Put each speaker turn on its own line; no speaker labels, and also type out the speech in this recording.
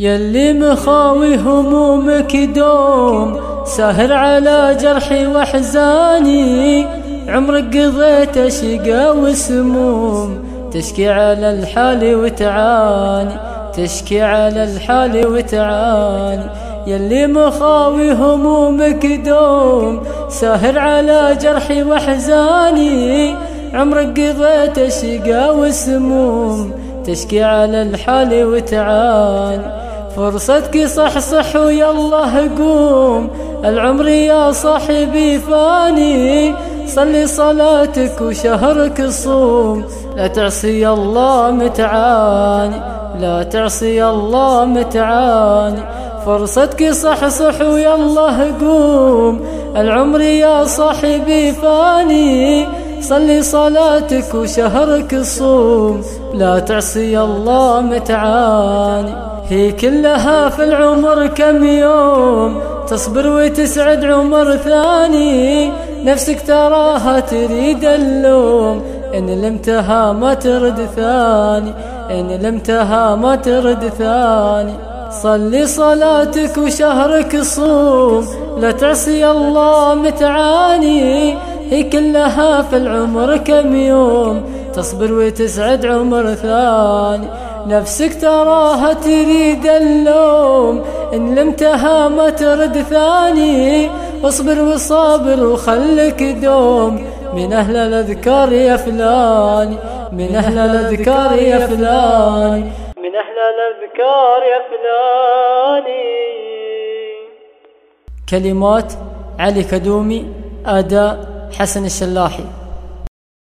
يلي مخاوي همومك دوم ساهر على جرحي واحزاني عمرك قضيت شقا وسموم تشكي على الحال وتعاني تشكي على الحال وتعاني. يلي مخاوي همومك دوم ساهر على جرحي واحزاني عمرك قضيت شقا وسموم تشكي على الحال وتعاني. فرصتك صح صح ويالله قوم العمر يا صاحبي فاني. صلي صلاتك وشهرك صوم. لا تعصي الله متعاني. لا تعصي الله متعاني. فرصتك صح صح ويالله قوم العمر يا صاحبي فاني. صلي صلاتك وشهرك صوم. لا تعصي الله متعاني. هي كلها في العمر كم يوم تصبر وتسعد عمر ثاني. نفسك تراها تريد اللوم إن لمتها ما ترد ثاني. إن لمتها ما ترد ثاني. صلي صلاتك وشهرك صوم لا تعصي الله متعاني. هي كلها في العمر كم يوم تصبر وتسعد عمر ثاني. نفسك تراها تريد اللوم. إن لمتها ما ترد ثاني اصبر وصابر وخلك دوم. من أهل الأذكار يا فلان من أهل الأذكار يا فلان. من أهل الأذكار يا فلان. كلمات علي كدومي أداء حسن الشلاحي.